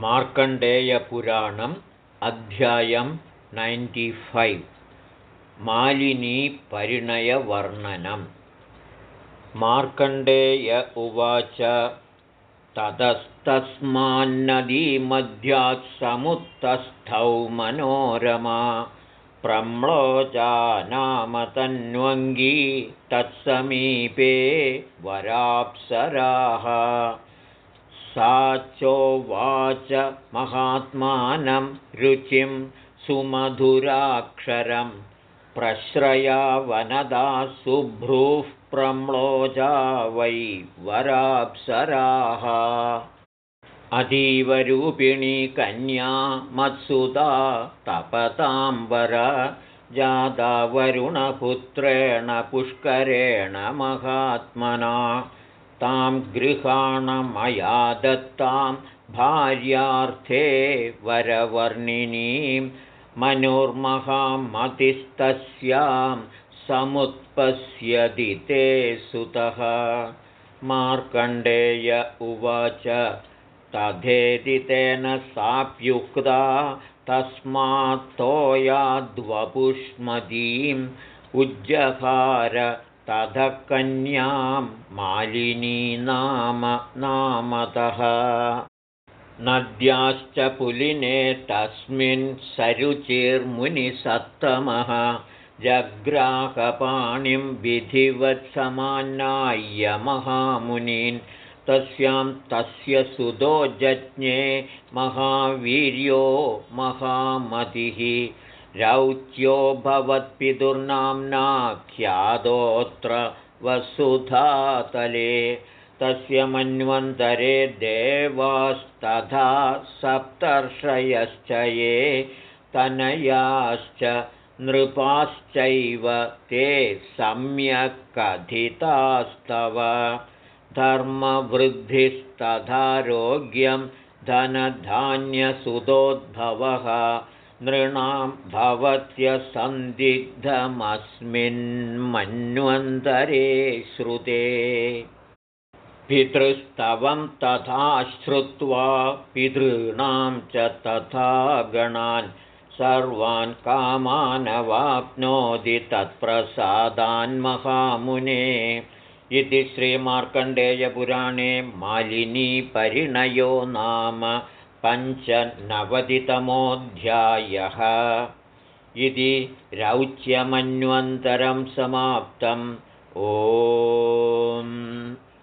मार्कण्डेयपुराणम् अध्यायं नैन्टिफैव् मालिनीपरिणयवर्णनं मार्कण्डेय उवाच ततस्तस्मान्नदीमध्यात् समुत्तस्थौ मनोरमा तन्वङ्गी तत्समीपे वराप्सराः सा चोवाच महात्मानं रुचिं सुमधुराक्षरं प्रश्रया वनदा सुभ्रूः प्रम्लोजा वै वराप्सराः। अतीवरूपिणी कन्या मत्सुता तपताम्बर जादा वरुणपुत्रेण पुष्करेण महात्मना तां गृहाणमया दत्तां भार्यार्थे वरवर्णिनीं मतिस्तस्यां समुत्पश्यदि ते सुतः। मार्कण्डेय उवाच तथेति तेन साप्युक्ता तस्मात्तोयाद्वपुष्मदीम् उज्जहार ततः कन्यां मालिनी नाम नामतः। नद्याश्च पुलिने तस्मिन् सरुचिर्मुनिसत्तमः। जग्राहपाणिं विधिवत्समान्नाय्य महामुनीन्। तस्यां तस्य सुतो जज्ञे महावीर्यो महामतिः रौच्यो भवत्पितुर्नाम्नाख्यातोऽत्र वसुधातले तस्य मन्वन्तरे देवास्तथा सप्तर्षयश्च ये तनयाश्च नृपाश्चैव ते सम्यक् कथितास्तव। धर्मवृद्धिस्तथारोग्यं धनधान्यसुतोद्भवः नृणां भवत्यसन्दिग्धमस्मिन्मन्वन्तरे श्रुते। पितृस्तवं तथा श्रुत्वा पितॄणां च तथा गणान्। सर्वान् कामानवाप्नोति तत्प्रसादान्महामुने इति श्रीमार्कण्डेयपुराणे मालिनीपरिणयो नाम पञ्चनवतितमोऽध्यायः इति रौच्यमन्वन्तरं समाप्तम्। ओ